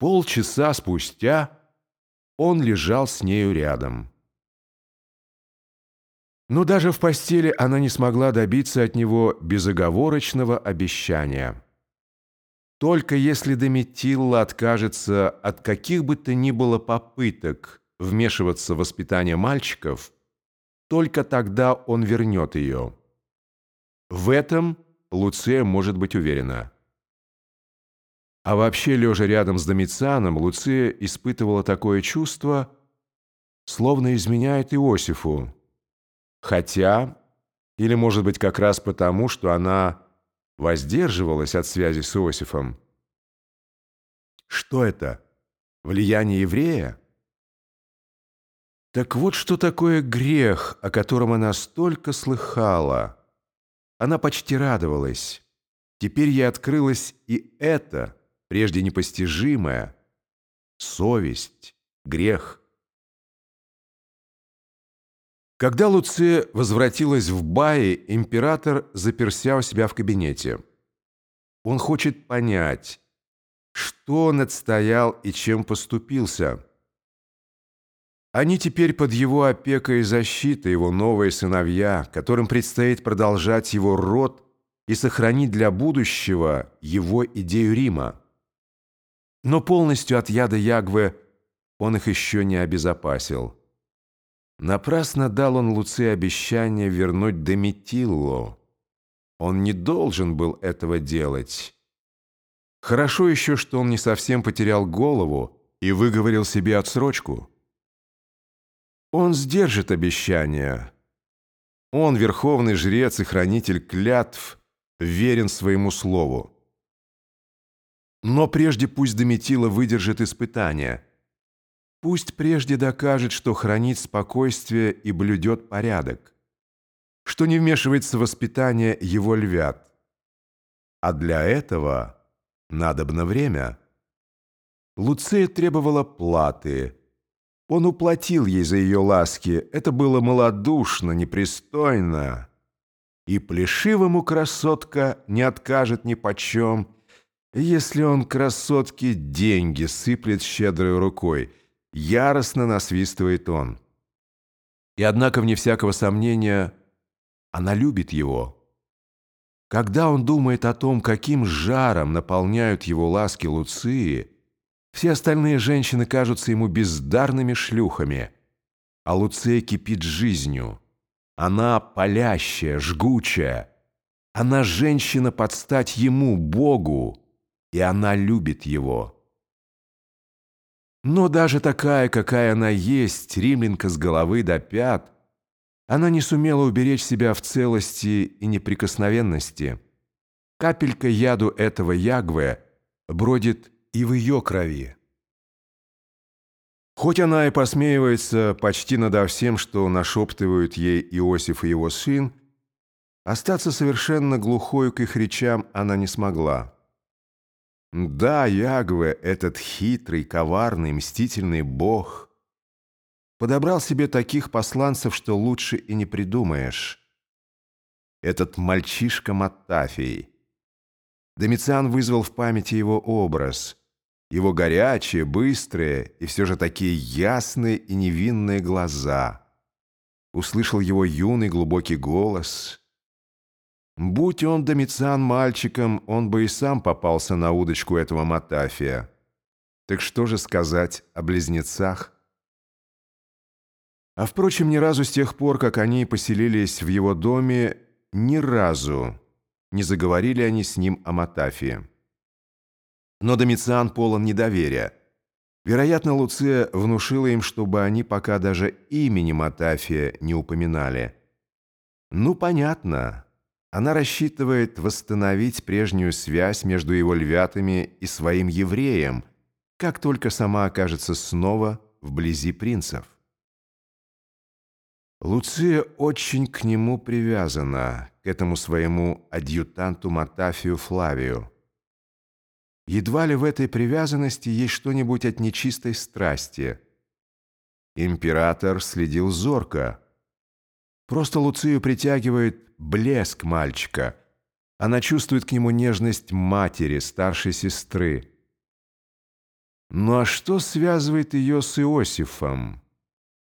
Полчаса спустя он лежал с нею рядом. Но даже в постели она не смогла добиться от него безоговорочного обещания. Только если Дометилла откажется от каких бы то ни было попыток вмешиваться в воспитание мальчиков, только тогда он вернет ее. В этом Луция может быть уверена. А вообще, лежа рядом с Домицианом, Луция испытывала такое чувство, словно изменяет Иосифу. Хотя, или, может быть, как раз потому, что она воздерживалась от связи с Иосифом. Что это? Влияние еврея? Так вот, что такое грех, о котором она столько слыхала. Она почти радовалась. Теперь ей открылось и это – прежде непостижимое, совесть, грех. Когда Луция возвратилась в Баи, император заперся у себя в кабинете. Он хочет понять, что он отстоял и чем поступился. Они теперь под его опекой и защитой, его новые сыновья, которым предстоит продолжать его род и сохранить для будущего его идею Рима. Но полностью от яда Ягвы он их еще не обезопасил. Напрасно дал он Луции обещание вернуть Дометиллу. Он не должен был этого делать. Хорошо еще, что он не совсем потерял голову и выговорил себе отсрочку. Он сдержит обещание. Он, верховный жрец и хранитель клятв, верен своему слову. Но прежде пусть Дометила выдержит испытание. Пусть прежде докажет, что хранит спокойствие и блюдет порядок, что не вмешивается в воспитание его львят. А для этого надобно время. Луция требовала платы. Он уплатил ей за ее ласки. Это было малодушно, непристойно. И плешивому красотка не откажет ни почем, если он красотке деньги сыплет щедрой рукой, яростно насвистывает он. И однако, вне всякого сомнения, она любит его. Когда он думает о том, каким жаром наполняют его ласки Луции, все остальные женщины кажутся ему бездарными шлюхами, а Луция кипит жизнью. Она палящая, жгучая. Она женщина под стать ему, Богу, и она любит его. Но даже такая, какая она есть, римлянка с головы до пят, она не сумела уберечь себя в целости и неприкосновенности. Капелька яду этого ягве бродит и в ее крови. Хоть она и посмеивается почти надо всем, что нашептывают ей Иосиф и его сын, остаться совершенно глухой к их речам она не смогла. Да, Ягве, этот хитрый, коварный, мстительный бог, подобрал себе таких посланцев, что лучше и не придумаешь. Этот мальчишка Маттафий. Домициан вызвал в памяти его образ, его горячие, быстрые и все же такие ясные и невинные глаза. Услышал его юный глубокий голос — Будь он Домициан мальчиком, он бы и сам попался на удочку этого Матафия. Так что же сказать о близнецах? А впрочем, ни разу с тех пор, как они поселились в его доме, ни разу не заговорили они с ним о Матафии. Но Домициан полон недоверия. Вероятно, Луция внушила им, чтобы они пока даже имени Матафия не упоминали. Ну, понятно. Она рассчитывает восстановить прежнюю связь между его львятами и своим евреем, как только сама окажется снова вблизи принцев. Луция очень к нему привязана, к этому своему адъютанту Матафию Флавию. Едва ли в этой привязанности есть что-нибудь от нечистой страсти. Император следил зорко. Просто Луцию притягивает блеск мальчика. Она чувствует к нему нежность матери, старшей сестры. Ну а что связывает ее с Иосифом?